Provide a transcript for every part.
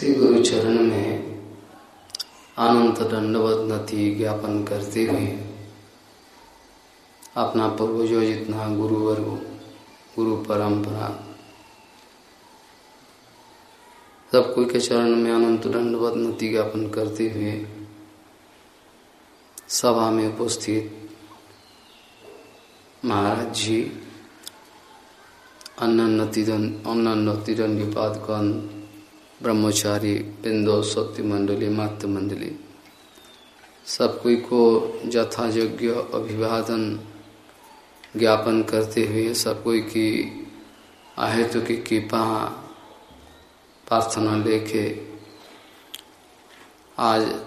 श्री गुरु चरण में अनंत दंडवत नति ज्ञापन करते हुए अपना पूर्वजो जितना गुरुवर्ग, गुरु परंपरा, सब कोई के चरण में अनंत दंडवत नति ज्ञापन करते हुए सभा में उपस्थित महाराज जी अन्नति दंडीपादकन ब्रह्मचारी, बिंदो सत्य मंडली, मातृ मंडली। सब कोई को यथायोग्य अभिवादन ज्ञापन करते हुए सब कोई की आहेतु की कृपा प्रार्थना लेके आज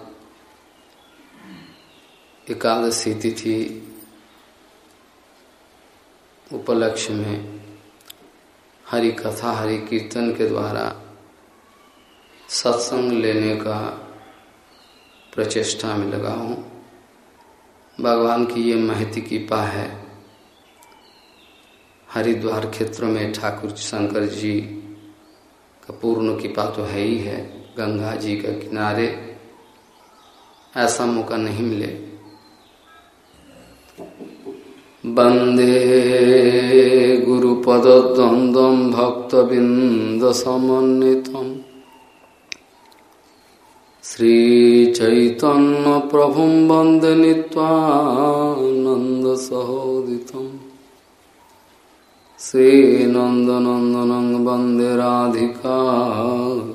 एकादशी तिथि उपलक्ष्य में हरि कथा, हरि कीर्तन के द्वारा सत्संग लेने का प्रचेष्टा में लगा हूँ। भगवान की ये महती कृपा है। हरिद्वार क्षेत्र में ठाकुर शंकर जी का पूर्ण कृपा तो है ही है। गंगा जी के किनारे ऐसा मौका नहीं मिले। वंदे गुरुपद्वंद्व भक्तबिंद समन्वितम। श्रीचैतन्यप्रभुं वंदे नीत्वानन्दसहोदितं श्रीनन्दनन्दनं वंदे राधिका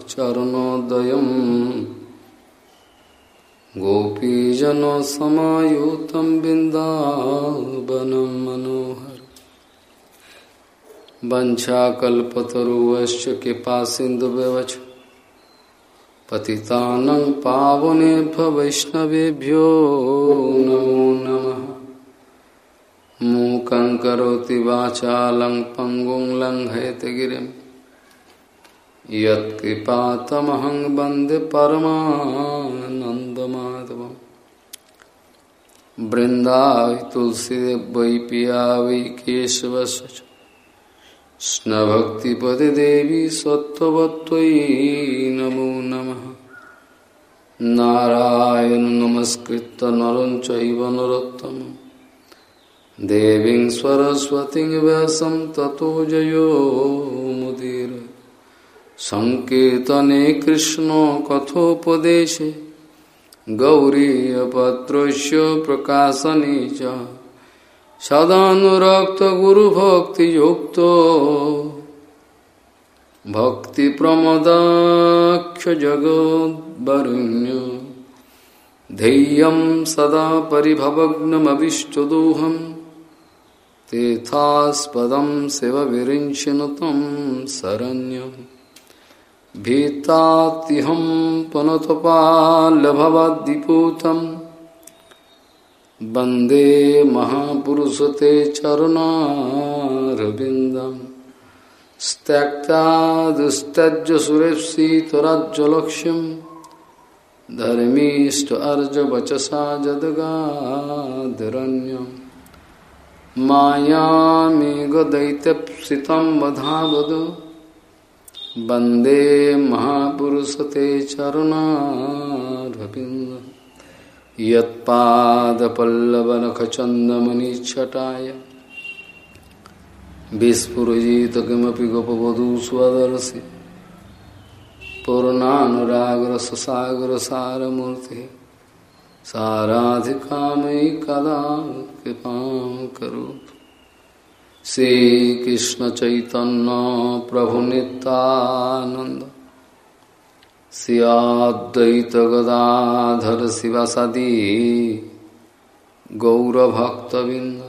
चरणोदयम्। गोपीजनसमायुतं बिन्दावनं मनोहर। वञ्चाकल्पतरुवश्च कृपासिन्धुव्यवच। पतितानं पावनेभ्य वैष्णवेभ्यो नमो नमः। मूकं करोति वाचालं पङ्गुं लङ्घयतगिरिं यत्कृपातमहं वंदे परमानन्दमाधवं वृन्दावै तुलसीदेव वै पिया वै केशवस्य कृष्णभक्तिपदे देवी सत्त्ववत्त्वयि नमो नमः। नारायण नमस्कृत नर चैव नरोत्तमं। देवीं सरस्वतीं व्यासं ततो जयो मुदीर। सङ्कीर्तने कृष्णकथोपदेशे गौरीयपत्रस्य प्रकाशने च। सदानुरक्त गुरुभक्तियुक्त भक्तिप्रमदाक्ष जगद्वरुण्य धैर्यं सदा परिभवग्नमविष्टदोहं। तीर्थास्पदं शिवविरिञ्चनु तं शरण्यं भीतात्यहं पुनतपाल्यभवद्दिपूतम् वंदे महापुरुष ते चरुणारविन्दं त्यक्ता दुस्तज्जसुरेप्सितराज्यलक्ष्यं धर्मीष्ट अर्जवचसा जदगादरण्यं मायामेघदैत्यप्सितं वधावद। वंदे महापुरुष ते चरुणारविन्दम् यत्पादपल्लवनखचन्दमनिच्छटाय विस्फुरजित किमपि गोपवधू स्वदर्शि पूर्णानुरागरससागरसारमूर्तिः। साराधिकामयि कदा कृपा करो श्री कृष्ण चैतन्य करोतु श्रीकृष्णचैतन्यप्रभुनितानन्द सियाद्वैत गदाधर शिवसदी गौरभक्तबिंद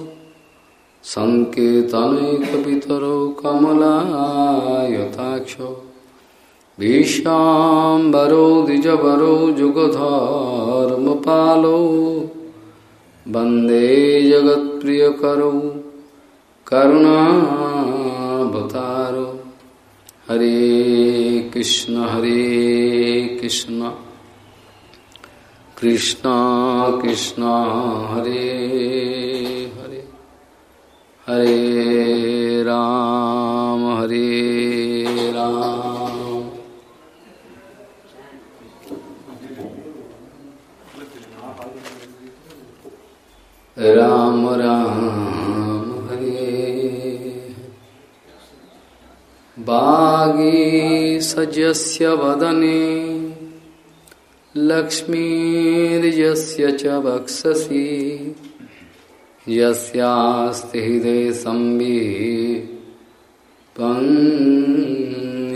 सङ्केतनैकपितरौ कमलायताक्षौ। भीष्णाम्बरो द्विजबरो, जुगधर्मपालो। वंदे जगत्प्रियकरौ, करुणावतारो। हरे कृष्ण हरे कृष्ण। कृष्ण कृष्ण, हरे हरे राम हरे राम। राम हरे। बागी सजस्य वदने लक्ष्मीर्यस्य च वक्षसि। यस्यास्ति हृदय संवि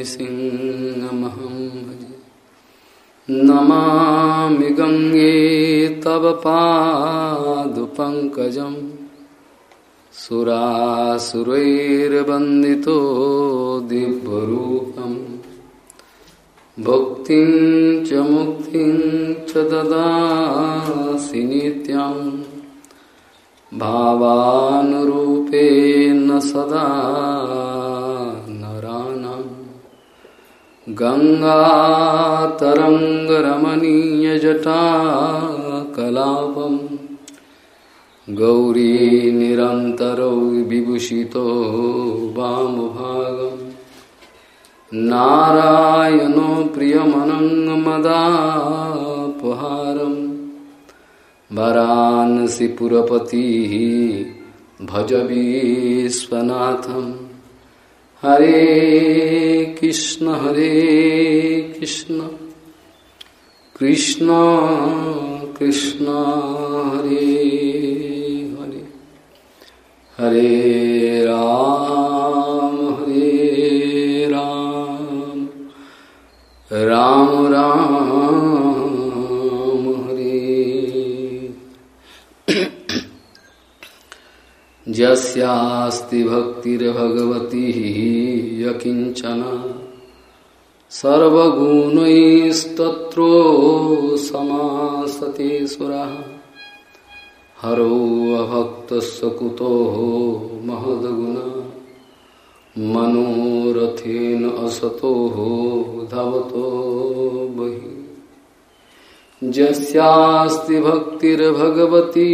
सिंहमहं नमामि गङ्गे तव पादुपङ्कजम्। सुरासुरैर्वन्दितो दिव्यरूपम्। भुक्तिं च मुक्तिं च भावानुरूपेण सदा गङ्गातरङ्गरमणीयजटाकलापम्। गौरी निरन्तरौ विभूषितो वामभागम्। नारायणो प्रियमनङ्गमदापहारम्। वरानसिपुरपतिः भज विश्वनाथ हरे कृष्ण हरे कृष्ण। कृष्ण कृष्ण हरे हरे। हरे जस्यास्ति भक्तिर्भगवती यकिंचन सर्वगुणैस्तत्रो समासते सुरः। हरो अभक्तस्य कुतो महद्गुण। मनोरथेन असतो धवतो बहि। जस्यास्ति भक्तिर्भगवती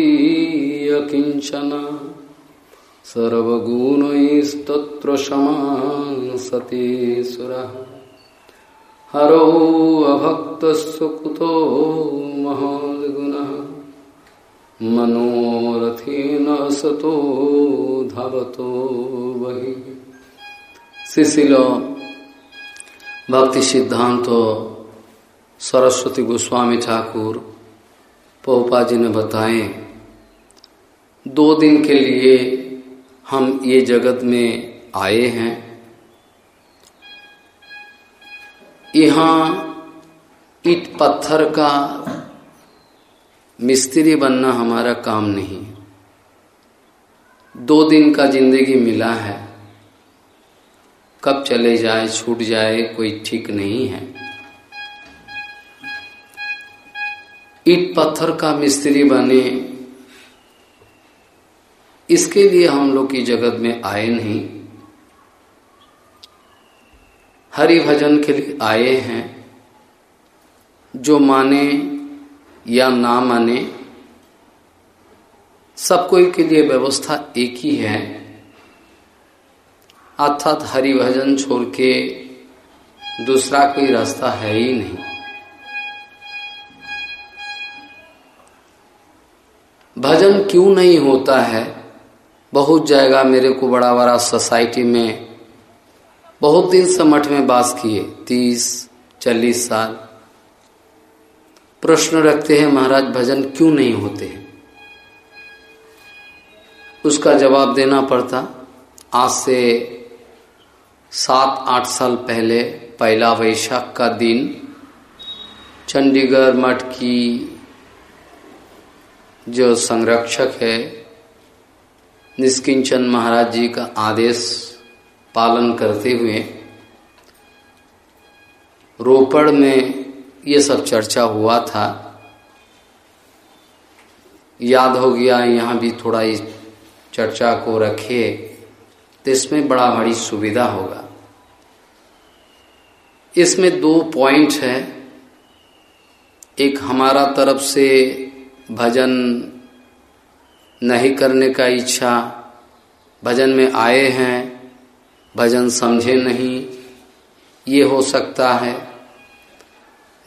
यकिंचना सर्वगुणैस्तत्र समासते सुरः। हरो अभक्तस्य कुतो महद्गुणः। मनोरथेन सतो धवतो वही शिशिल भक्ति सिद्धांत सरस्वती गोस्वामी ठाकुर पोपा जी ने बताए, दो दिन के लिए हम ये जगत में आए हैं। यहाँ ईट पत्थर का मिस्त्री बनना हमारा काम नहीं। दो दिन का ज़िंदगी मिला है। कब चले जाए, छूट जाए, कोई ठीक नहीं है। ईट पत्थर का मिस्त्री बने इसके लिए हम लोग की जगत में आए नहीं। हरि भजन के लिए आए हैं, जो माने या ना माने, सब कोई के लिए व्यवस्था एक ही है। अर्थात हरि भजन छोड़ के दूसरा कोई रास्ता है ही नहीं। भजन क्यों नहीं होता है? बहुत जाएगा मेरे को बड़ा बड़ा सोसाइटी में। बहुत दिन से मठ में बास किए, तीस, चालीस साल। प्रश्न रखते हैं, महाराज, भजन क्यों नहीं होते हैं? उसका जवाब देना पड़ता। आज से सात, आठ साल पहले पहला वैशाख का दिन, चंडीगढ़ मठ की जो संरक्षक है निष्किंचन महाराज जी का आदेश पालन करते हुए रोपड़ में ये सब चर्चा हुआ था। याद हो गया, यहाँ भी थोड़ा इस चर्चा को रखे तो इसमें बड़ा बड़ी सुविधा होगा। इसमें दो पॉइंट है। एक हमारा तरफ़ से भजन नहीं करने का इच्छा, भजन में आए हैं, भजन समझे नहीं, ये हो सकता है।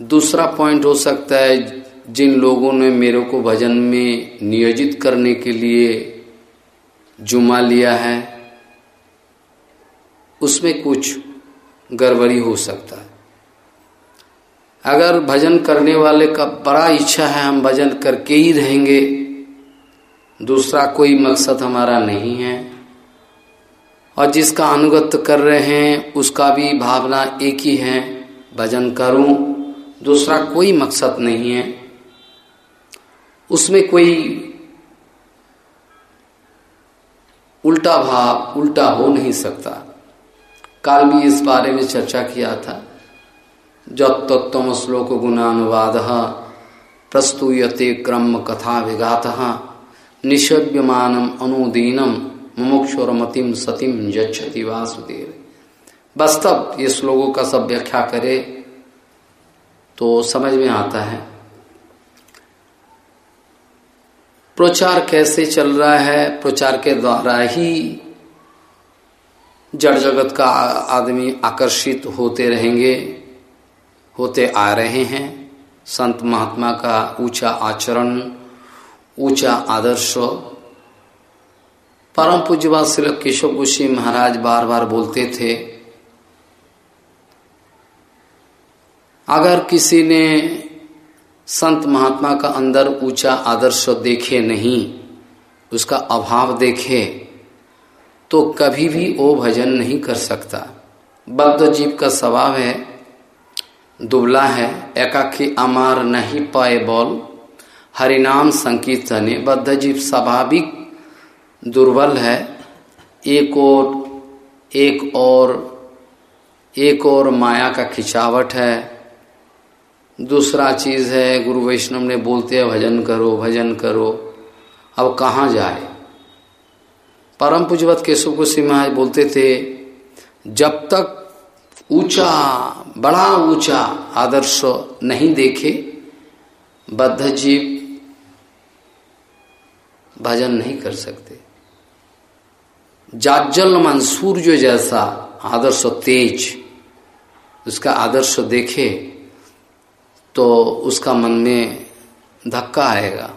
दूसरा पॉइंट हो सकता है, जिन लोगों ने मेरे को भजन में नियोजित करने के लिए जुमा लिया है, उसमें कुछ गड़बड़ी हो सकता है। अगर भजन करने वाले का बड़ा इच्छा है, हम भजन करके ही रहेंगे दूसरा कोई मकसद हमारा नहीं है। और जिसका अनुगत कर रहे हैं, उसका भी भावना एक ही है, भजन करूँ, दूसरा कोई मकसद नहीं है। उसमें कोई उल्टा भाव, उल्टा हो नहीं सकता। काल भी इस बारे में चर्चा किया था। जब तत्व श्लोक गुणानुवाद प्रस्तुयते क्रम कथा विघात निषव्यमानम अनुदीनम मुमुक्षुरमतिम सतीम जक्षति वासुदेव। वास्तव ये श्लोकों का सब व्याख्या करे तो समझ में आता है। प्रचार कैसे चल रहा है? प्रचार के द्वारा ही जड़ जगत का आदमी आकर्षित होते रहेंगे, होते आ रहे हैं। संत महात्मा का ऊँचा आचरण ऊँचा आदर्श। परम पूज्यवाद श्री केशव गुशी महाराज बार बार बोलते थे, अगर किसी ने संत महात्मा का अंदर ऊँचा आदर्श देखे नहीं, उसका अभाव देखे तो कभी भी वो भजन नहीं कर सकता। बद्ध जीव का स्वभाव है, दुबला है, एकाकी अमार नहीं पाए बोल। हरिनाम संकीर्तने बद्ध जीव स्वाभाविक दुर्बल है। एक और एक और एक और माया का खिंचावट है। दूसरा चीज़ है, गुरु वैष्णव ने बोलते हैं, भजन करो भजन करो। अब कहाँ जाए? परम पूजवत केशव को महाराज बोलते थे, जब तक ऊँचा, बड़ा ऊँचा आदर्श नहीं देखे बद्ध जीव भजन नहीं कर सकते। जाजल मन सूर्य जैसा आदर्श तेज, उसका आदर्श देखे तो उसका मन में धक्का आएगा।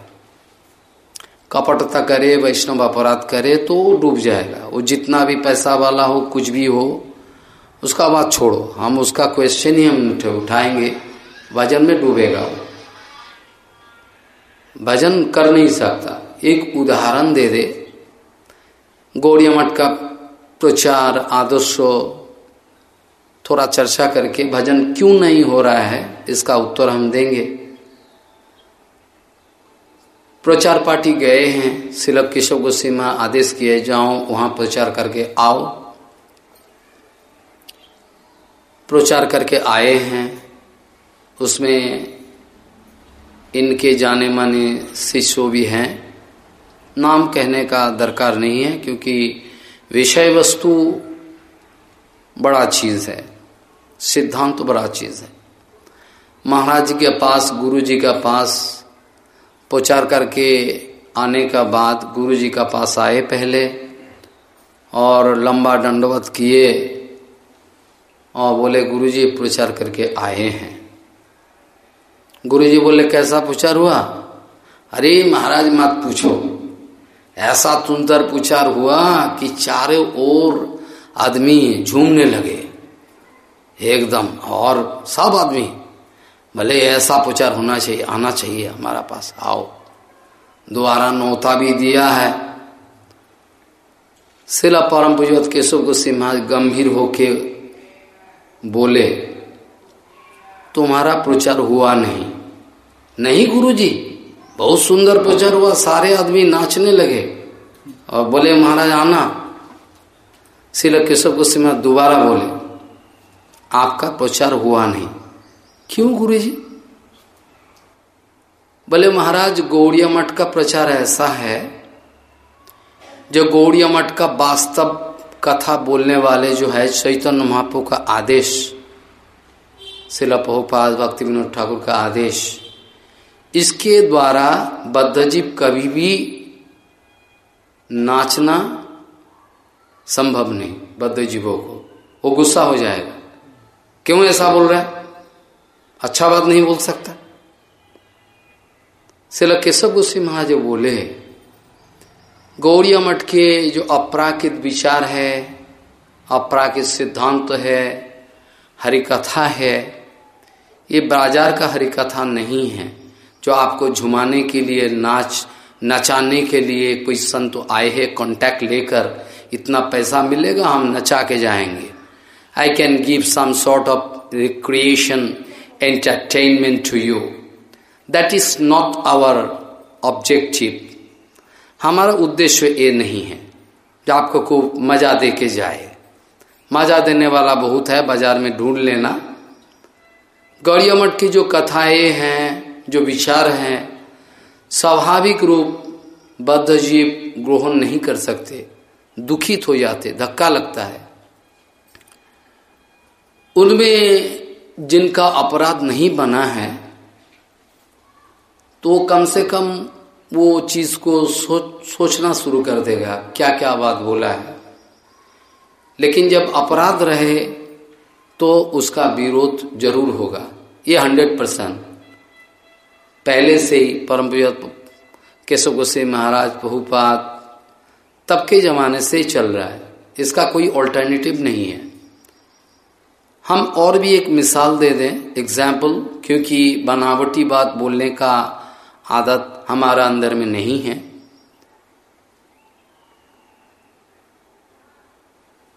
कपटता करे, वैष्णव अपराध करे तो डूब जाएगा। वो जितना भी पैसा वाला हो, कुछ भी हो, उसका बात छोड़ो। हम उसका क्वेश्चन ही हम उठाएँगे। भजन में डूबेगा वो। भजन कर नहीं सकता। एक उदाहरण दे दे। गौड़िया मठ का प्रचार, आदर्श थोड़ा चर्चा करके भजन क्यों नहीं हो रहा है, इसका उत्तर हम देंगे। प्रचार पार्टी गए हैं, सिलक केशव गोस्वीमा आदेश किए, जाओ वहाँ प्रचार करके आओ। प्रचार करके आए हैं, उसमें इनके जाने माने शिष्य भी हैं। नाम कहने का दरकार नहीं है, क्योंकि विषय वस्तु बड़ा चीज़ है, सिद्धांत तो बड़ा चीज़ है। महाराज के पास, गुरु जी का पास प्रचार करके आने का बाद गुरु जी का पास आए पहले और लंबा दंडवत किए और बोले, गुरु जी प्रचार करके आए हैं। गुरु जी बोले, कैसा प्रचार हुआ? अरे महाराज, मत पूछो। ऐसा तुंतर प्रचार हुआ कि चारों ओर आदमी झूमने लगे। एकदम, और सब आदमी, भले ऐसा प्रचार होना चाहिए, आना चाहिए हमारा पास। आओ, दोबारा नौता भी दिया है। शिला परम पूजवत केशव गोस्वी महाराज गंभीर होके बोले, तुम्हारा प्रचार हुआ नहीं। नहीं, गुरुजी बहुत सुंदर प्रचार हुआ, सारे आदमी नाचने लगे। और बोले, महाराज, आना। शिल केशव गोस्वी महाराज दोबारा बोले, आपका प्रचार हुआ नहीं। क्यों गुरु जी बोले, महाराज, गौड़िया मठ का प्रचार ऐसा है, जो गौड़िया मठ का वास्तव कथा बोलने वाले जो है, चैतन्य महापो का आदेश शिला पहुपाद भक्ति विनोद ठाकुर का आदेश इसके द्वारा बद्धजीव कभी भी नाचना संभव नहीं बद्ध जीवों को। वो गुस्सा हो जाएगा। क्यों ऐसा बोल रहा है? अच्छा बात नहीं बोल सकता। शिला केशव गोस्वी महाराज बोले गौड़िया मठ के जो अपराकित विचार है, अपराकित सिद्धांत है, हरिकथा है, ये बाज़ार का हरिकथा नहीं है। जो आपको झुमाने के लिए, नाच, नचाने के लिए कोई संत आए हैं कांटेक्ट लेकर, इतना पैसा मिलेगा, हम नचा के जाएँगे। I can give some sort of recreation entertainment to you that is not our objective हमारा उद्देश्य ये नहीं है जो आपको खूब मज़ा दे के जाए। मज़ा देने वाला बहुत है, बाज़ार में ढूंढ लेना। गौड़िया मठ की जो कथाएँ हैं जो विचार हैं, स्वाभाविक रूप बद्ध जीव ग्रहण नहीं कर सकते। दुखित हो जाते, धक्का लगता है। उनमें जिनका अपराध नहीं बना है तो कम से कम वो चीज़ को सोच, सोचना शुरू कर देगा क्या क्या बात बोला है। लेकिन जब अपराध रहे तो उसका विरोध ज़रूर होगा। ये हंड्रेड परसेंट। पहले से ही परम केशव गोसे महाराज, बहुपात, तब के जमाने से चल रहा है। इसका कोई ऑल्टरनेटिव नहीं है। हम और भी एक मिसाल दे दें एग्ज़ाम्पल क्योंकि बनावटी बात बोलने का आदत हमारा अंदर में नहीं है।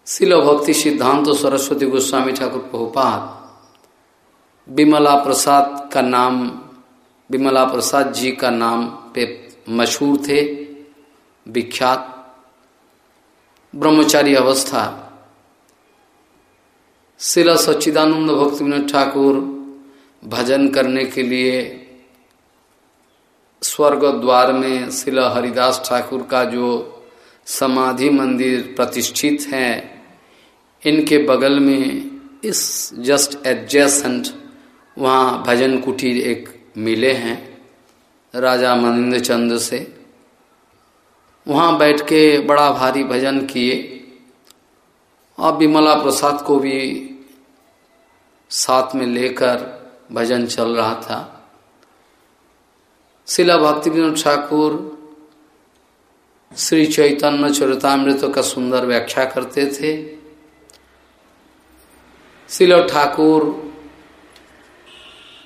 शिल भक्ति सिद्धांत तो सरस्वती गोस्वामी ठाकुर पहुपात विमला प्रसाद का नाम विमला प्रसाद जी का नाम पे मशहूर थे, विख्यात ब्रह्मचारी अवस्था। शिला सच्चिदानंद भक्ति विनोद ठाकुर भजन करने के लिए स्वर्ग द्वार में शिला हरिदास ठाकुर का जो समाधि मंदिर प्रतिष्ठित है, इनके बगल में इस जस्ट एडजेसेंट वहाँ भजन कुटीर एक मिले हैं, राजा मनिंद्र चंद्र से। वहाँ बैठ के बड़ा भारी भजन किए। और विमला प्रसाद को भी साथ में लेकर भजन चल रहा था। शिला भक्ति विनोद ठाकुर श्री चैतन्य चरितमृत का सुंदर व्याख्या करते थे। शिला ठाकुर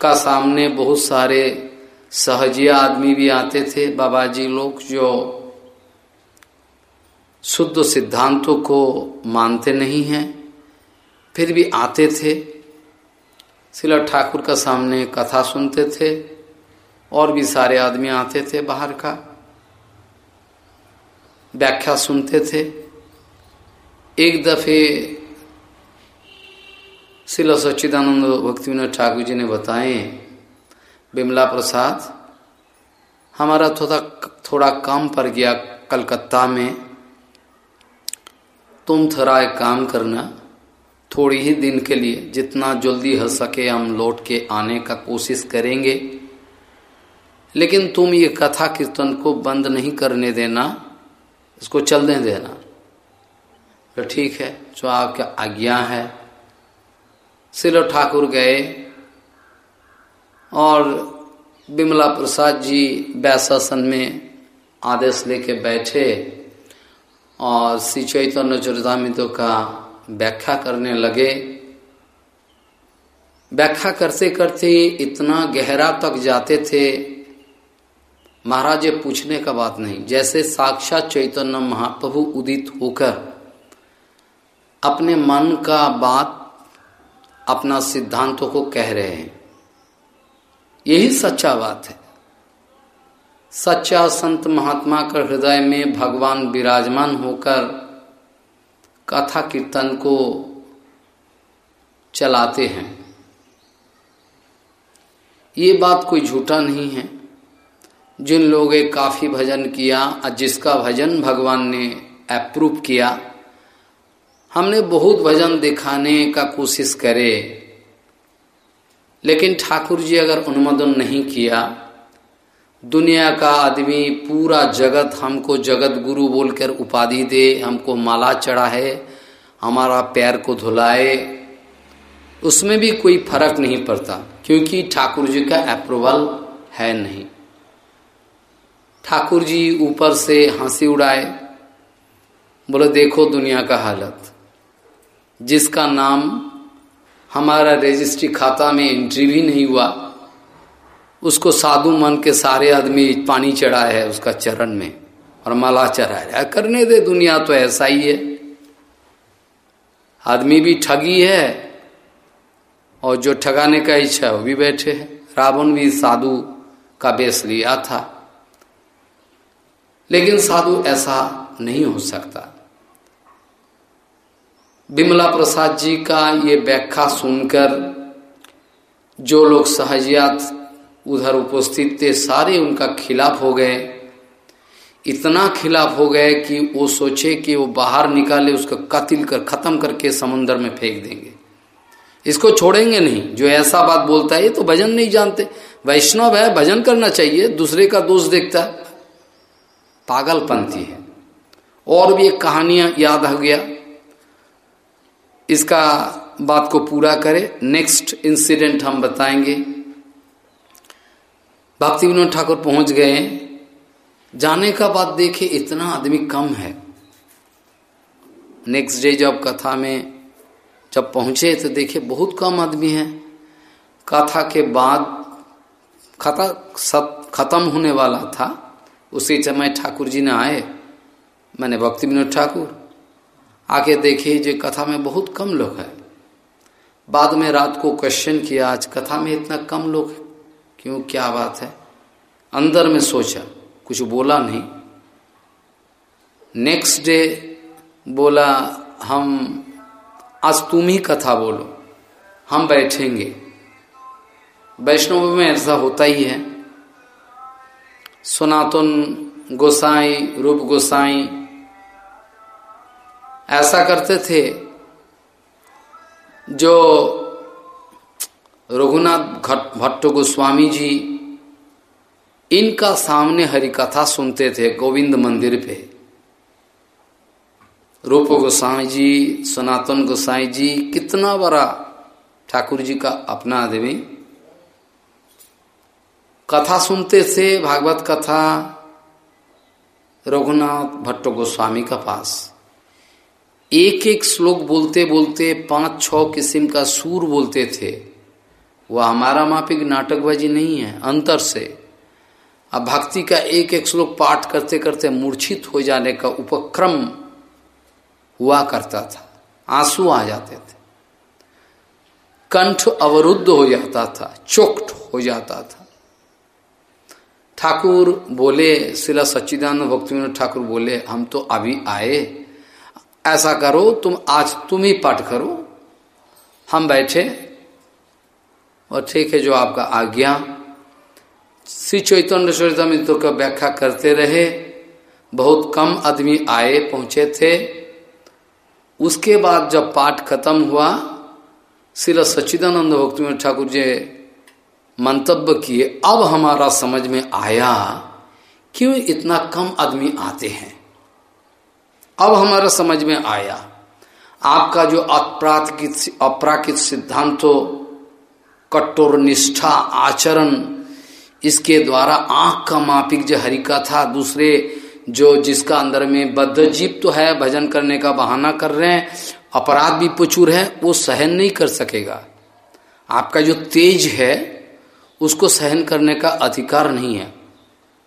का सामने बहुत सारे सहजिया आदमी भी आते थे, बाबा जी लोग जो शुद्ध सिद्धांतों को मानते नहीं हैं, फिर भी आते थे। शिला ठाकुर का सामने कथा सुनते थे, और भी सारे आदमी आते थे बाहर का। व्याख्या सुनते थे। एक दफे शिला सच्चिदानंद भक्ति विनोद ठाकुर जी ने बताए बिमला प्रसाद हमारा थोड़ा थोड़ा काम पर गया कलकत्ता में तुम थोड़ा एक काम करना थोड़ी ही दिन के लिए जितना जल्दी हो सके हम लौट के आने का कोशिश करेंगे लेकिन तुम ये कथा कीर्तन को बंद नहीं करने देना इसको चलने देना तो ठीक है जो आपका आज्ञा है शिलो ठाकुर गए और विमला प्रसाद जी व्यासन में आदेश लेके बैठे और श्री चैतन्य चरितमितों का व्याख्या करने लगे। व्याख्या करते करते इतना गहरा तक जाते थे, महाराज ये पूछने का बात नहीं। जैसे साक्षात चैतन्य महाप्रभु उदित होकर अपने मन का बात अपना सिद्धांतों को कह रहे हैं। यही सच्चा बात है। सच्चा संत महात्मा का हृदय में भगवान विराजमान होकर कथा कीर्तन को चलाते हैं। ये बात कोई झूठा नहीं है। जिन लोगों काफ़ी भजन किया और जिसका भजन भगवान ने अप्रूव किया हमने बहुत भजन दिखाने का कोशिश करे। लेकिन ठाकुर जी अगर अनुमोदन नहीं किया, दुनिया का आदमी, पूरा जगत हमको जगत गुरु बोलकर उपाधि दे, हमको माला चढ़ाए हमारा पैर को धुलाए, उसमें भी कोई फ़र्क नहीं पड़ता, क्योंकि ठाकुर जी का अप्रूवल है नहीं। ठाकुर जी ऊपर से हँसी उड़ाए, बोले, देखो दुनिया का हालत। जिसका नाम हमारा रजिस्ट्री खाता में एंट्री भी नहीं हुआ, उसको साधु मन के सारे आदमी पानी चढ़ाए है उसका चरण में और माला चढ़ाया करने दे, दुनिया तो ऐसा ही है। आदमी भी ठगी है और जो ठगाने का इच्छा है, वो भी बैठे है। रावण भी साधु का बेस लिया था। लेकिन साधु ऐसा नहीं हो सकता। बिमला प्रसाद जी का ये व्याख्या सुनकर जो लोग सहजियात उधर उपस्थित थे, सारे उनका खिलाफ हो गए। इतना खिलाफ हो गए कि वो सोचे कि वो बाहर निकाले, उसका कतिल कर, खत्म करके समुन्द्र में फेंक देंगे। इसको छोड़ेंगे नहीं। जो ऐसा बात बोलता है, ये तो भजन नहीं जानते। वैष्णव है, भजन करना चाहिए, दूसरे का दोष देखता है। पागलपंथी है। और भी एक कहानियाँ याद आ गया। इसका बात को पूरा करे। नेक्स्ट इंसिडेंट हम बताएँगे। भक्ति विनोद ठाकुर पहुँच गए जाने का बाद देखे इतना आदमी कम है। नेक्स्ट डे जब कथा में जब पहुँचे तो देखे बहुत कम आदमी है। कथा के बाद कथा खत्म होने वाला था। उसी समय ठाकुर जी ने आए। मैंने भक्ति विनोद ठाकुर आके देखे जो कथा में बहुत कम लोग हैं। बाद में रात को क्वेश्चन किया, आज कथा में इतना कम लोग है। क्यों, क्या बात है? अंदर में सोचा, कुछ बोला नहीं। नेक्स्ट डे बोला, हम, आज तुम ही कथा बोलो, हम बैठेंगे। वैष्णव में ऐसा होता ही है। सनातन गोसाई, रूप गोसाई ऐसा करते थे जो रघुनाथ भट्ट गोस्वामी जी इनका सामने हरि कथा सुनते थे गोविंद मंदिर पे। रूप गोसाई जी, सनातन गोसाई जी, कितना बड़ा ठाकुर जी का अपना आदमी। कथा सुनते थे, भागवत कथा, रघुनाथ भट्ट गोस्वामी का पास। एक एक श्लोक बोलते बोलते पाँच छ किस्म का सूर बोलते थे। वह हमारा मापिक नाटकबाजी नहीं है, अंतर से। अब भक्ति का एक एक श्लोक पाठ करते करते मूर्छित हो जाने का उपक्रम हुआ करता था। आँसू आ जाते थे। कंठ अवरुद्ध हो जाता था चोक्ट हो जाता था। ठाकुर बोले, शिला सच्चिदानंद भक्ति ठाकुर बोले, हम तो अभी आए ऐसा करो, तुम आज तुम ही पाठ करो। हम बैठे, और ठीक है जो आपका आज्ञा। श्री चैतन्य चरितमित्र का व्याख्या करते रहे। बहुत कम आदमी आए, पहुँचे थे। उसके बाद जब पाठ खत्म हुआ, श्री सच्चिदानंद भक्ति ठाकुर जी मंतव्य किए, अब हमारा समझ में आया, क्यों इतना कम आदमी आते हैं? अब हमारा समझ में आया। आपका जो अपराकित अपराकित सिद्धांतों, कट्टोर निष्ठा, आचरण, इसके द्वारा आँख का मापिक जो हरिका था, दूसरे जो जिसका अंदर में बद्ध जीव तो है, भजन करने का बहाना कर रहे हैं, अपराध भी प्रचुर है, वो सहन नहीं कर सकेगा। आपका जो तेज है, उसको सहन करने का अधिकार नहीं है।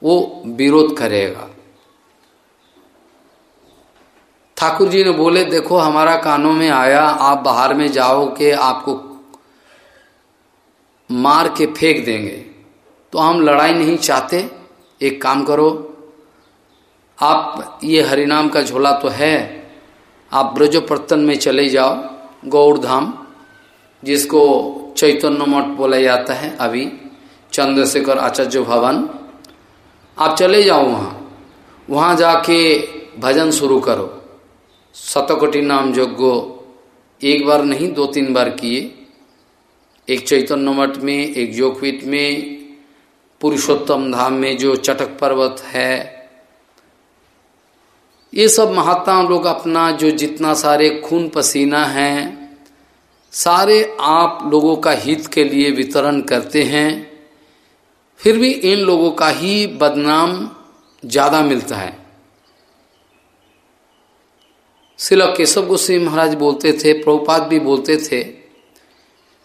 वो विरोध करेगा। ठाकुर जी ने बोले, देखो, हमारा कानों में आया, आप बाहर में जाओ के आपको मार के फेंक देंगे। तो हम लड़ाई नहीं चाहते, एक काम करो, आप ये हरिनाम का झोला तो है, आप ब्रजोपर्तन में चले जाओ गौड़ धाम जिसको चैतन्य मठ बोला जाता है, अभी चंद्रशेखर आचार्य भवन। आप चले जाओ वहाँ वहाँ जाके भजन शुरू करो। शतकोटि नाम यज्ञो एक बार नहीं, दो तीन बार किए। एक चैतन्य मठ में, एक योगपीठ में, पुरुषोत्तम धाम में जो चटक पर्वत है, ये सब महात्मा लोग अपना जो जितना सारे खून पसीना है, सारे आप लोगों का हित के लिए वितरण करते हैं, फिर भी इन लोगों का ही बदनाम ज़्यादा मिलता है। शिल केशव गोस्वी महाराज बोलते थे, प्रभुपाद भी बोलते थे,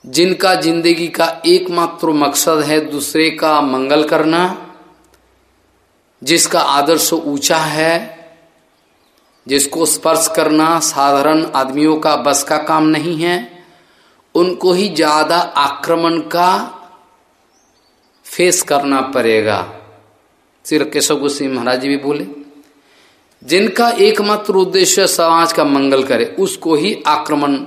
जिनका ज़िंदगी का एकमात्र मकसद है दूसरे का मंगल करना, जिसका आदर्श ऊँचा है, जिसको स्पर्श करना साधारण आदमियों का बस का काम नहीं है, उनको ही ज़्यादा आक्रमण का फेस करना पड़ेगा। श्री केशव गोस्वी महाराज भी बोले। जिनका एकमात्र उद्देश्य समाज का मंगल करे, उसको ही आक्रमण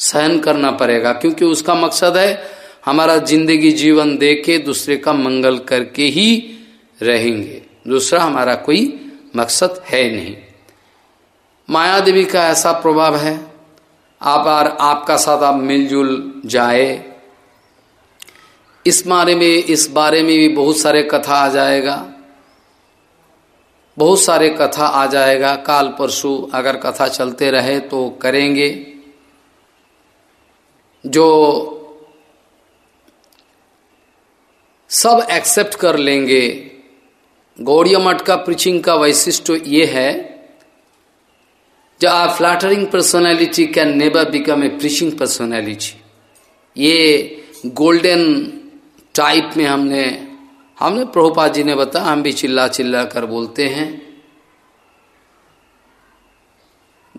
सहन करना पड़ेगा, क्योंकि उसका मकसद है हमारा ज़िंदगी जीवन दे के दूसरे का मंगल करके ही रहेंगे। दूसरा हमारा कोई मकसद है नहीं। माया देवी का ऐसा प्रभाव है, आप और आपका साथ आप मिलजुल जाए। इस बारे में, इस बारे में भी बहुत सारे कथा आ जाएगा। बहुत सारे कथा आ जाएगा, काल परसों अगर कथा चलते रहे तो करेंगे। जो सब एक्सेप्ट कर लेंगे। गौड़िया मठ का प्रीचिंग का वैशिष्ट ये है जो आ flattering personality can never become a preaching personality ये गोल्डन टाइप में हमने हमने प्रभुपाद जी ने बताया हम भी चिल्ला चिल्ला कर बोलते हैं।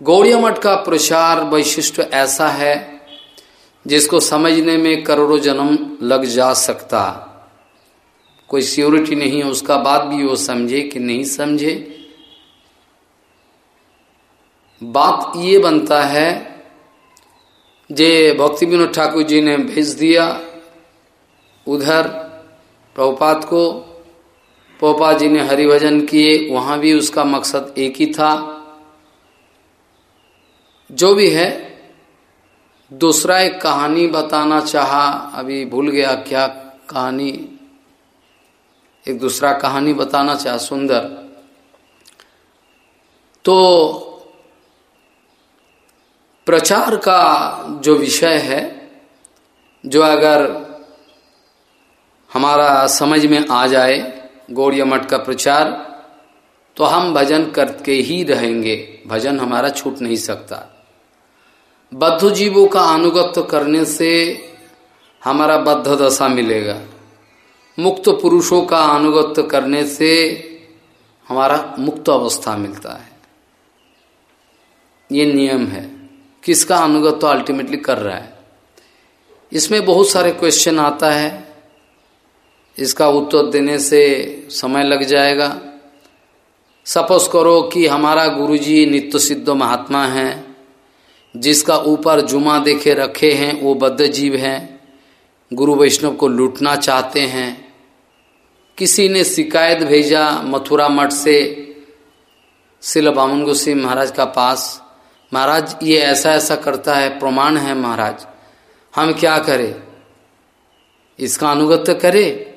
गौड़िया मठ का प्रचार वैशिष्ट ऐसा है, जिसको समझने में करोड़ों जन्म लग जा सकता। कोई सियोरिटी नहीं है, उसका बात भी वो समझे कि नहीं समझे। बात ये बनता है, जे भक्ति विनोद ठाकुर जी ने भेज दिया, उधर प्रभुपात को पोपा जी ने हरिभजन किए, वहाँ भी उसका मकसद एक ही था। जो भी है, दूसरा एक कहानी बताना चाहा, अभी भूल गया क्या कहानी। एक दूसरा कहानी बताना चाहा, सुंदर। तो प्रचार का जो विषय है, जो अगर हमारा समझ में आ जाए गौड़िया मठ का प्रचार तो हम भजन करके ही रहेंगे। भजन हमारा छूट नहीं सकता। बद्ध जीवों का अनुगत्य करने से हमारा बद्ध दशा मिलेगा। मुक्त पुरुषों का अनुगत्य करने से हमारा मुक्त अवस्था मिलता है। ये नियम है। किसका अनुगत्य अल्टीमेटली कर रहा है? इसमें बहुत सारे क्वेश्चन आता है। इसका उत्तर देने से समय लग जाएगा। सपोज़ करो कि हमारा गुरुजी नित्य सिद्ध महात्मा है, जिसका ऊपर जुमा देखे रखे हैं, वो बद्ध जीव हैं, गुरु वैष्णव को लूटना चाहते हैं। किसी ने शिकायत भेजा मथुरा मठ से शिल बामन गोस्वी महाराज का पास, महाराज, ये ऐसा ऐसा करता है, प्रमाण है महाराज, हम क्या करें? इसका अनुगत्य करे?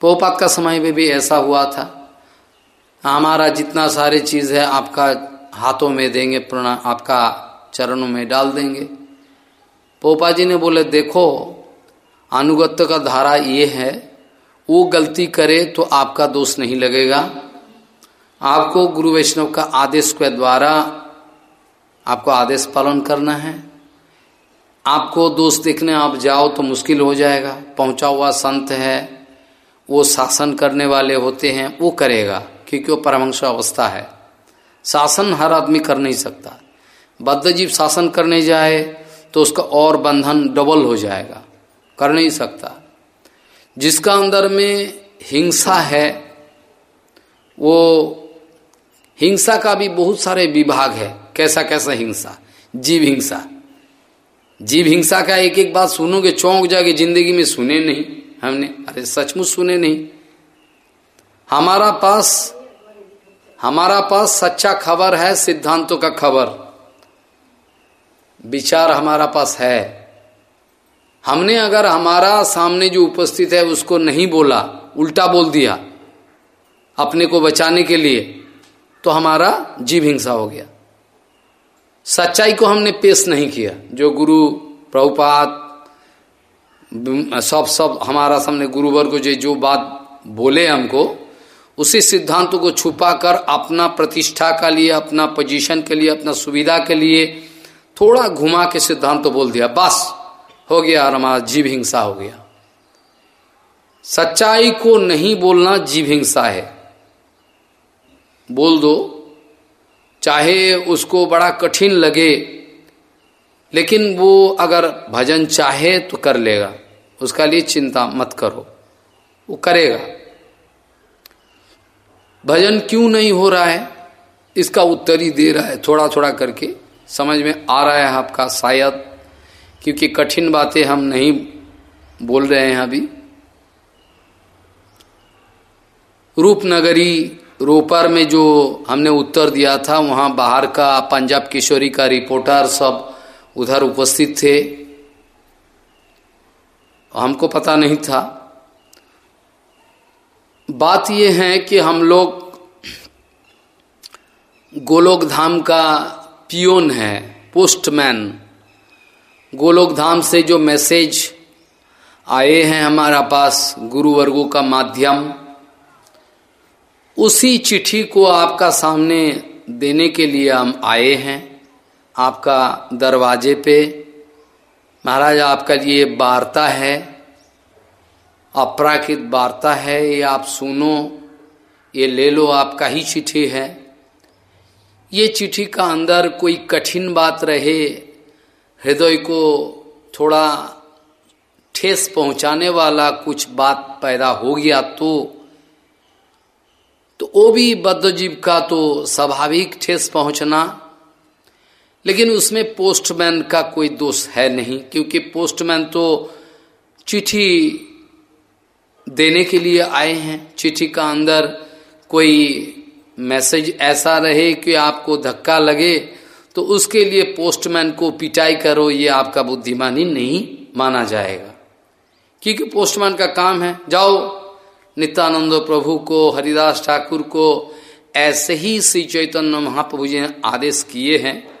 पोपात का समय में भी ऐसा हुआ था। हमारा जितना सारे चीज़ है, आपका हाथों में देंगे प्रणाम आपका चरणों में डाल देंगे। पोपा जी ने बोले, देखो, अनुगत्य का धारा ये है, वो गलती करे तो आपका दोष नहीं लगेगा। आपको गुरु वैष्णव का आदेश के द्वारा आपको आदेश पालन करना है। आपको दोष देखने आप जाओ तो मुश्किल हो जाएगा। पहुँचा हुआ संत है वो शासन करने वाले होते हैं, वो करेगा, क्योंकि वो परमंश अवस्था है। शासन हर आदमी कर नहीं सकता। बद्ध जीव शासन करने जाए तो उसका और बंधन डबल हो जाएगा। कर नहीं सकता। जिसका अंदर में हिंसा है, वो हिंसा का भी बहुत सारे विभाग है। कैसा कैसा हिंसा? जीव हिंसा। जीव हिंसा का एक एक बात सुनोगे, चौंक जाके ज़िंदगी में सुने नहीं। हमने, अरे सचमुच सुने नहीं। हमारा पास हमारा पास सच्चा खबर है, सिद्धांतों का खबर। विचार हमारा पास है। हमने अगर हमारा सामने जो उपस्थित है, उसको नहीं बोला, उल्टा बोल दिया, अपने को बचाने के लिए तो हमारा जीव हिंसा हो गया। सच्चाई को हमने पेश नहीं किया। जो गुरु प्रभुपात सब सब हमारा सामने गुरुवर को जो जो बात बोले हमको, उसी सिद्धांतों को छुपा कर अपना प्रतिष्ठा का लिए, अपना पोजीशन के लिए, अपना सुविधा के लिए थोड़ा घुमा के सिद्धांत तो बोल दिया। बस, हो गया और हमारा जीव हिंसा हो गया। सच्चाई को नहीं बोलना जीव हिंसा है। बोल दो, चाहे उसको बड़ा कठिन लगे लेकिन वो अगर भजन चाहे तो कर लेगा। उसका लिए चिंता मत करो। वो करेगा। भजन क्यों नहीं हो रहा है? इसका उत्तर ही दे रहा है थोड़ा थोड़ा करके। समझ में आ रहा है आपका शायद, क्योंकि कठिन बातें हम नहीं बोल रहे हैं अभी। रूपनगरी रोपर में जो हमने उत्तर दिया था, वहाँ बाहर का पंजाब किशोरी का रिपोर्टर सब उधर उपस्थित थे। हमको पता नहीं था। बात यह है कि हम लोग गोलोक धाम का पियोन है, पोस्टमैन। गोलोक धाम से जो मैसेज आए हैं हमारा पास गुरुवर्गो का माध्यम, उसी चिट्ठी को आपका सामने देने के लिए हम आए हैं। आपका दरवाजे पे। महाराज, आपका ये वार्ता है, अपराकृत वार्ता है, ये आप सुनो, ये ले लो, आपका ही चिट्ठी है। ये चिट्ठी का अंदर कोई कठिन बात रहे, हृदय को थोड़ा ठेस पहुँचाने वाला कुछ बात पैदा हो गया तो तो वो भी बद्धजीव का तो स्वाभाविक ठेस पहुँचना लेकिन उसमें पोस्टमैन का कोई दोष है नहीं, क्योंकि पोस्टमैन तो चिट्ठी देने के लिए आए हैं। चिट्ठी का अंदर कोई मैसेज ऐसा रहे कि आपको धक्का लगे तो उसके लिए पोस्टमैन को पिटाई करो, ये आपका बुद्धिमानी नहीं माना जाएगा। क्योंकि पोस्टमैन का काम है, जाओ, नित्यानंद प्रभु को, हरिदास ठाकुर को, ऐसे ही श्री चैतन्य महाप्रभु जी ने आदेश किए हैं।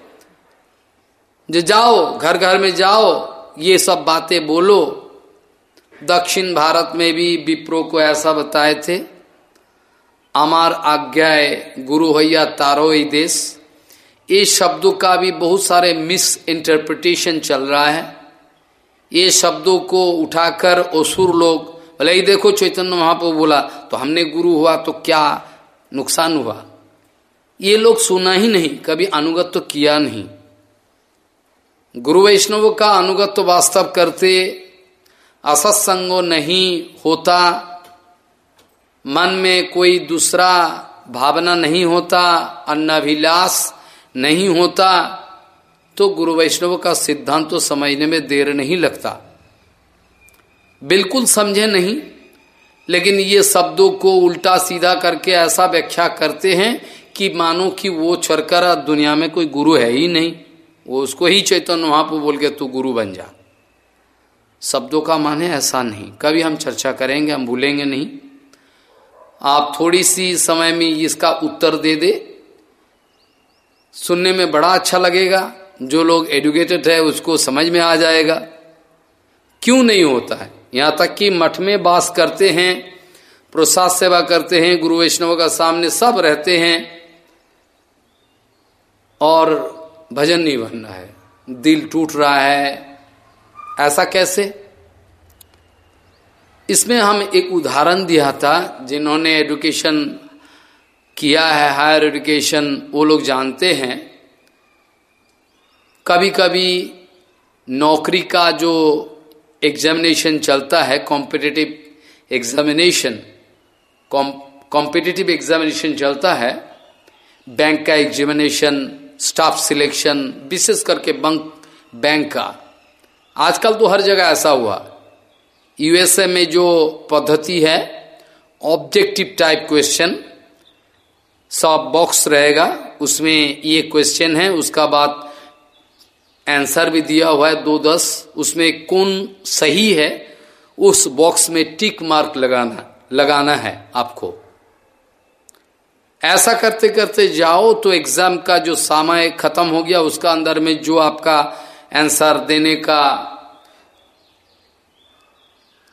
जो जाओ घर घर में जाओ, ये सब बातें बोलो। दक्षिण भारत में भी विप्रो को ऐसा बताए थे, अमार आज्ञाए गुरु हैया तारो ई देश। ये शब्दों का भी बहुत सारे मिस इंटरप्रिटेशन चल रहा है। ये शब्दों को उठाकर असुर लोग, भले ही देखो चैतन्य महाप्रभु बोला तो हमने गुरु हुआ तो क्या नुकसान हुआ? ये लोग सुना ही नहीं, कभी अनुगत तो किया नहीं। गुरु वैष्णव का अनुगत तो वास्तव करते असत्संगो नहीं होता, मन में कोई दूसरा भावना नहीं होता अन्नाभिलास नहीं होता तो गुरु वैष्णव का सिद्धांत तो समझने में देर नहीं लगता। बिल्कुल समझे नहीं, लेकिन ये शब्दों को उल्टा सीधा करके ऐसा व्याख्या करते हैं कि मानो कि वो चरकरा दुनिया में कोई गुरु है ही नहीं। वो उसको ही चैतन्य महापु बोल के, तू गुरु बन जा। शब्दों का माने ऐसा नहीं। कभी हम चर्चा करेंगे, हम भूलेंगे नहीं। आप थोड़ी सी समय में इसका उत्तर दे दे। सुनने में बड़ा अच्छा लगेगा। जो लोग एडुकेटेड है, उसको समझ में आ जाएगा। क्यों नहीं होता है? यहाँ तक कि मठ में बास करते हैं, प्रसाद सेवा करते हैं, गुरु वैष्णव का सामने सब रहते हैं। और भजन नहीं बन रहा है। दिल टूट रहा है। ऐसा कैसे? इसमें हम एक उदाहरण दिया था, जिन्होंने एडुकेशन किया है हायर एजुकेशन वो लोग जानते हैं। कभी कभी नौकरी का जो एग्जामिनेशन चलता है कॉम्पिटिटिव एग्जामिनेशन कॉम्पिटिटिव एग्जामिनेशन चलता है बैंक का एग्जामिनेशन स्टाफ सिलेक्शन विशेष करके बैंक बैंक का। आजकल तो हर जगह ऐसा हुआ। यूएसए में जो पद्धति है ऑब्जेक्टिव टाइप क्वेश्चन सब बॉक्स रहेगा, उसमें ये क्वेश्चन है, उसका बाद आंसर भी दिया हुआ है, दो दस, उसमें कौन सही है, उस बॉक्स में टिक मार्क लगाना लगाना है आपको। ऐसा करते करते जाओ तो एग्ज़ाम का जो समय खत्म हो गया, उसका अंदर में जो आपका आंसर देने का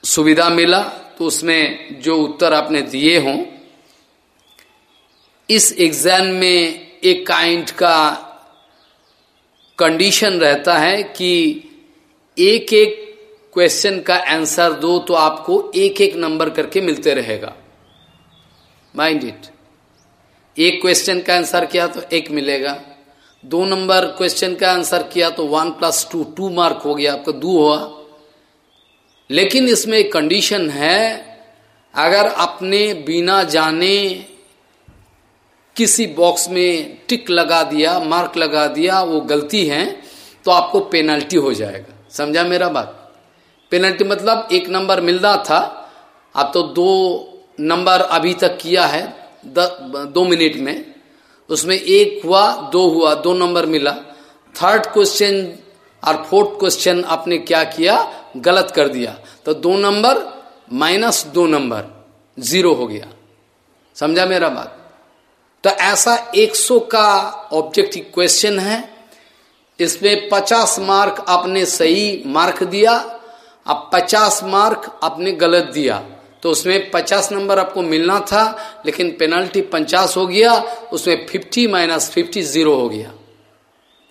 सुविधा मिला तो उसमें जो उत्तर आपने दिए हों, इस एग्ज़ाम में एक काइंड का कंडीशन रहता है कि एक एक क्वेश्चन का आंसर दो तो आपको एक एक नंबर करके मिलते रहेगा। Mind it. एक क्वेश्चन का आंसर किया तो एक मिलेगा। दो नंबर क्वेश्चन का आंसर किया तो one plus two two mark हो गया, आपका दो हुआ। लेकिन इसमें एक कंडीशन है, अगर अपने बिना जाने किसी बॉक्स में टिक लगा दिया मार्क लगा दिया, वो गलती है तो आपको पेनल्टी हो जाएगा। समझा मेरा बात? पेनल्टी मतलब एक नंबर मिलना था, अब तो दो नंबर अभी तक किया है द, मिनट में उसमें एक हुआ दो हुआ दो नंबर मिला। थर्ड क्वेश्चन और फोर्थ क्वेश्चन आपने क्या किया? गलत कर दिया। तो दो नंबर माइनस दो नंबर ज़ीरो हो गया। समझा मेरा बात? तो ऐसा 100 का ऑब्जेक्टिव क्वेश्चन है। इसमें 50 मार्क आपने सही मार्क दिया। अब 50 मार्क आपने गलत दिया। तो उसमें 50 नंबर आपको मिलना था, लेकिन पेनल्टी 50 हो गया, उसमें 50 माइनस फिफ्टी ज़ीरो हो गया।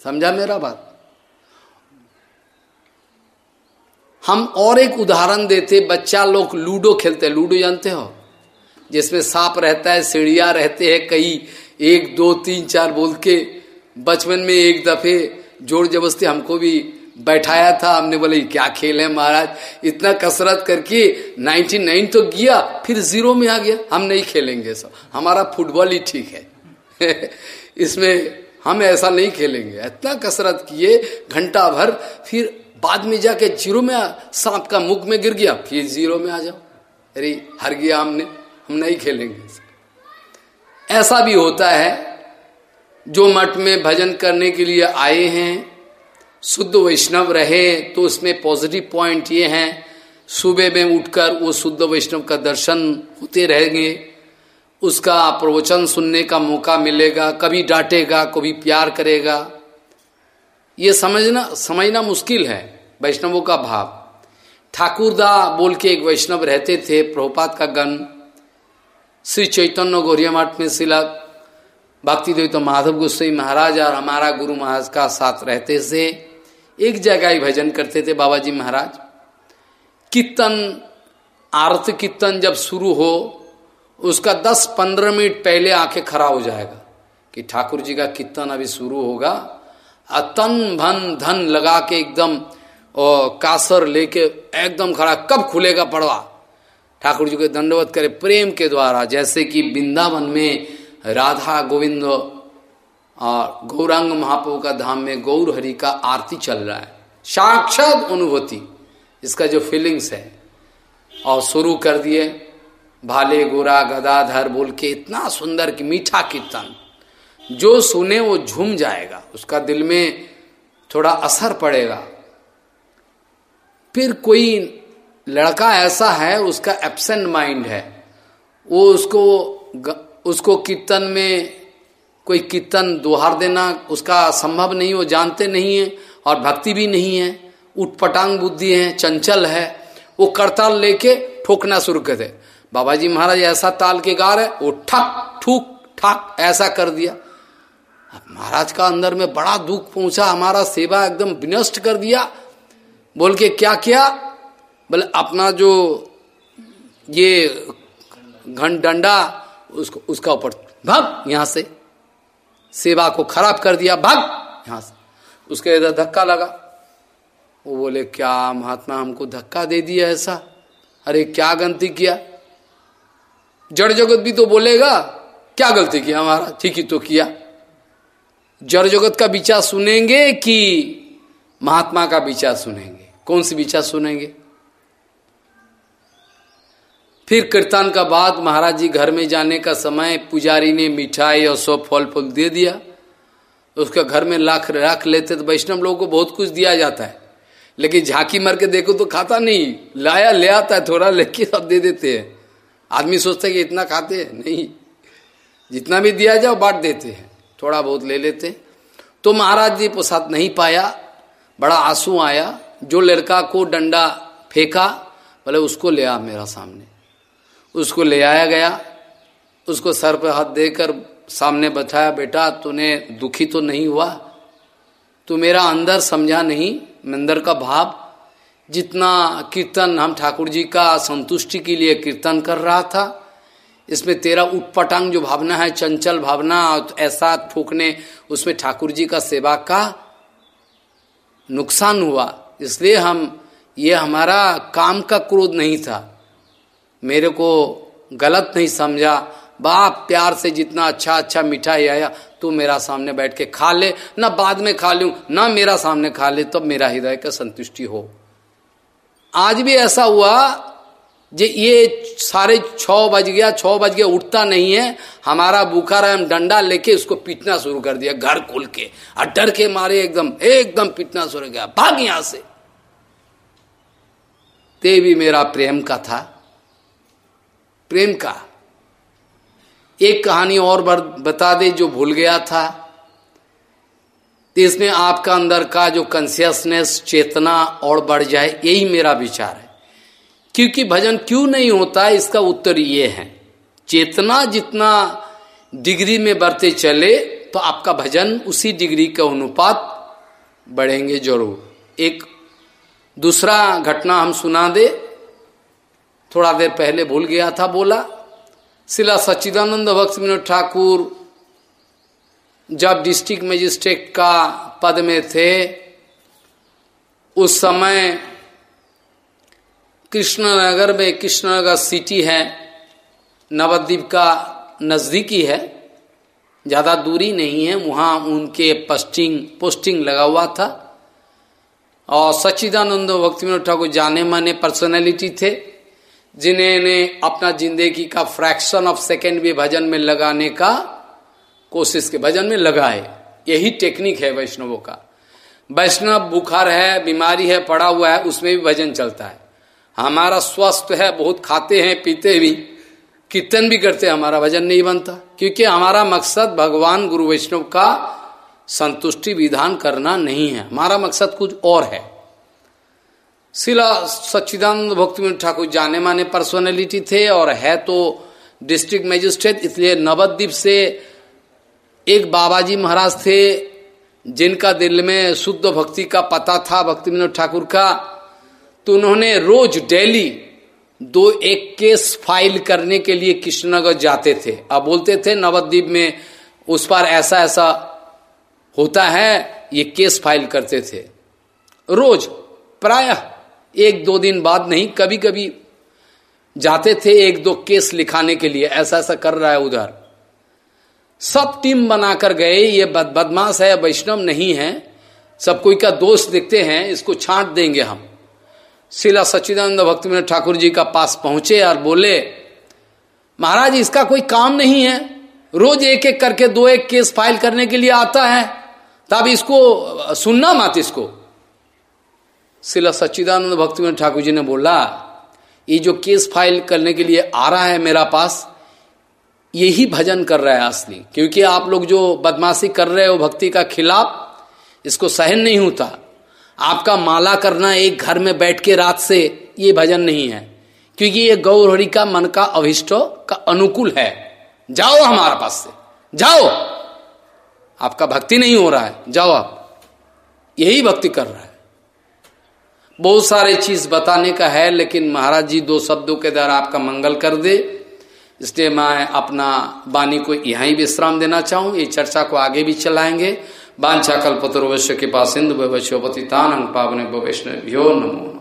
समझा मेरा बात? हम और एक उदाहरण देते, बच्चा लोग लूडो खेलते हैं लूडो जानते हो? जिसमें सांप रहता है, सीढ़िया रहते हैं, कई एक, दो, तीन, चार बोल के, बचपन में एक दफे ज़ोर जबरस्ती हमको भी बैठाया था। हमने बोले क्या खेल है महाराज? इतना कसरत करके 99 तो गया, फिर ज़ीरो में आ गया। हम नहीं खेलेंगे सब। हमारा फुटबॉल ही ठीक है। इसमें हम ऐसा नहीं खेलेंगे। इतना कसरत किए, घंटा भर, फिर बाद में जाके ज़ीरो में सांप का मुख में गिर गया, फिर ज़ीरो में आ जाओ। अरे, हर गया हमने। हम नहीं खेलेंगे ऐसा भी होता है, जो मठ में भजन करने के लिए आए हैं शुद्ध वैष्णव रहे तो उसमें पॉजिटिव पॉइंट ये हैं, सुबह में उठकर वो शुद्ध वैष्णव का दर्शन होते रहेंगे। उसका प्रवचन सुनने का मौका मिलेगा, कभी डांटेगा, कभी प्यार करेगा। ये समझना समझना मुश्किल है, वैष्णवों का भाव। ठाकुरदा बोल के एक वैष्णव रहते थे प्रभुपात का गण। श्री चैतन्य गौरिया मठ में शिला भक्ति देव तो माधव गोस्वाई महाराज और हमारा गुरु महाराज का साथ रहते थे। एक जगह ही भजन करते थे बाबा जी महाराज। कीर्तन, आरत कीर्तन जब शुरू हो, उसका 10-15 मिनट पहले आके खड़ा हो जाएगा कि ठाकुर जी का कीर्तन अभी शुरू होगा। तन भन धन लगा के एकदम और कासर लेके एकदम खड़ा, कब खुलेगा पड़वा? ठाकुर जी को दंडवत करे प्रेम के द्वारा, जैसे कि वृंदावन में राधा गोविंद और गौरांग महाप्रभु का धाम में गौर हरि का आरती चल रहा है। साक्षात अनुभूति। इसका जो फीलिंग्स है, और शुरू कर दिए। भाले गोरा गदाधर बोल के इतना सुंदर कि मीठा कीर्तन। जो सुने वो झूम जाएगा। उसका दिल में थोड़ा असर पड़ेगा। फिर कोई लड़का ऐसा है, उसका एबसेंट माइंड है। वो उसको उसको कीर्तन में कोई कीर्तन दोहार देना उसका संभव नहीं, वो जानते नहीं है और भक्ति भी नहीं है। उठपटांग बुद्धि है, चंचल है। वो करताल लेके ठोकना शुरू कर दे। बाबा जी महाराज ऐसा ताल के गा रहे वो ठक, ठूक, ठक ऐसा कर दिया। अब महाराज का अंदर में बड़ा दुख पहुँचा, हमारा सेवा एकदम विनष्ट कर दिया। बोल के क्या किया? बोले, अपना जो ये घन डंडा, उसको, उसका ऊपर भाग यहाँ से। सेवा को खराब कर दिया, भाग! यहाँ से। उसके इधर धक्का लगा। वो बोले, क्या महात्मा हमको धक्का दे दिया ऐसा? अरे, क्या गलती किया? जड़ जगत भी तो बोलेगा। क्या गलती किया हमारा? ठीक ही तो किया। जड़ जगत का विचार सुनेंगे कि महात्मा का विचार सुनेंगे? कौन सी विचार सुनेंगे? फिर कीर्तन का बाद महाराज जी घर में जाने का समय, पुजारी ने मिठाई और सब फल फूल दे दिया। उसका घर में लाख रख लेते तो वैष्णव लोगों को बहुत कुछ दिया जाता है। लेकिन झांकी मर के देखो तो खाता नहीं। लाया, ले आता है थोड़ा, लेके सब दे देते हैं। आदमी सोचता है कि इतना खाते हैं? नहीं। जितना भी दिया जाओ, बांट देते हैं। थोड़ा बहुत ले लेते हैं। तो महाराज जी प्रसाद नहीं पाया। बड़ा आँसू आया। जो लड़का को डंडा फेंका बोले उसको ले आ मेरा सामने। उसको ले आया गया, उसको सर पर हाथ देकर सामने बताया, बेटा, तूने दुखी तो नहीं हुआ? तू मेरा अंदर समझा नहीं अंदर का भाव। जितना कीर्तन हम ठाकुर जी का संतुष्टि के लिए कीर्तन कर रहा था, इसमें तेरा उटपटांग जो भावना है, चंचल भावना ऐसा ठोकने उसमें ठाकुर जी का सेवा का नुकसान हुआ। इसलिए हम, ये हमारा काम का क्रोध नहीं था। मेरे को गलत नहीं समझा। बाप प्यार से जितना अच्छा अच्छा मिठाई आया, तू मेरा सामने बैठ के खा ले। ना बाद में खा लू, ना मेरा सामने खा ले, तब तो मेरा हृदय का संतुष्टि हो। आज भी ऐसा हुआ जे ये साढ़े छ बज गया छ बज गया उठता नहीं है। हमारा बुखार है हम डंडा लेके उसको पीटना शुरू कर दिया, घर खोल के। और डर के मारे एकदम एकदम पीटना शुरू गया भाग यहाँ से। ते भी मेरा प्रेम का था। प्रेम का। एक कहानी और बता दे जो भूल गया था। इसमें आपका अंदर का जो कंसियसनेस चेतना और बढ़ जाए, यही मेरा विचार है। क्योंकि भजन क्यों नहीं होता, इसका उत्तर ये है। चेतना जितना डिग्री में बढ़ते चले तो आपका भजन उसी डिग्री का अनुपात बढ़ेंगे ज़रूर। एक दूसरा घटना हम सुना दे। थोड़ा देर पहले भूल गया था, बोला शिला सच्चिदानंद भक्त विनोद ठाकुर, जब डिस्ट्रिक्ट मजिस्ट्रेट का पद में थे, उस समय कृष्णनगर में कृष्णनगर सिटी है, नवद्वीप का नज़दीकी है, ज़्यादा दूरी नहीं है, वहाँ उनके पोस्टिंग पोस्टिंग लगा हुआ था, और सच्चिदानंद भक्ति विनोद ठाकुर जाने माने पर्सनैलिटी थे जिन्हें अपना ज़िंदगी का फ्रैक्शन ऑफ़ सेकेंड भी भजन में लगाने का कोशिश के, भजन में लगाए। यही टेक्निक है वैष्णवों का। वैष्णव बुखार है, बीमारी है, पड़ा हुआ है, उसमें भी भजन चलता है। हमारा स्वस्थ है, बहुत खाते हैं, पीते भी। कीर्तन भी करते हमारा भजन नहीं बनता। क्योंकि हमारा मकसद भगवान गुरु वैष्णव का संतुष्टि विधान करना नहीं है। हमारा मकसद कुछ और है। शिला सच्चिदानंद भक्ति ठाकुर जाने माने पर्सनैलिटी थे और है तो डिस्ट्रिक्ट मजिस्ट्रेट इसलिए नवद्वीप से एक बाबाजी महाराज थे, जिनका दिल में शुद्ध भक्ति का पता था भक्ति विनोद ठाकुर का। तो उन्होंने रोज डेली दो एक केस फ़ाइल करने के लिए कृष्णनगर जाते थे। अब बोलते थे नवद्वीप में उस पर ऐसा ऐसा होता है, ये केस फ़ाइल करते थे। रोज, प्राय एक दो दिन बाद नहीं कभी कभी जाते थे एक दो केस लिखाने के लिए ऐसा ऐसा कर रहा है उधर। सब टीम बनाकर गए ये बद, बदमाश है वैष्णव नहीं है। सब कोई का दोष देखते हैं इसको छांट देंगे हम। शिला सच्चिदानंद भक्त में ठाकुर जी का पास पहुँचे और बोले महाराज इसका कोई काम नहीं है। रोज एक एक करके दो एक केस फ़ाइल करने के लिए आता है। तब इसको सुनना मत इसको। शिला सच्चिदानंद भक्ति में ठाकुर जी ने बोला, ये जो केस फ़ाइल करने के लिए आ रहा है मेरा पास, यही भजन कर रहा है असली। क्योंकि आप लोग जो बदमाशी कर रहे हो भक्ति का खिलाफ, इसको सहन नहीं होता। आपका माला करना एक घर में बैठ के रात से ये भजन नहीं है। क्योंकि ये गौरहरी का मन का अभिष्टो का अनुकूल है। जाओ हमारे पास से। जाओ। आपका भक्ति नहीं हो रहा है। जाओ आप। यही भक्ति कर रहा है। बहुत सारे चीज़ बताने का है, लेकिन महाराज जी दो शब्दों के द्वारा आपका मंगल कर दे। इसलिए मैं अपना वाणी को यहाँ विश्राम देना चाहूँ। ये चर्चा को आगे भी चलाएँगे। बांछा कल्पतरुवश्य के पास सिंधु वैश्वपति तान पावन वैष्णव्यो नमो।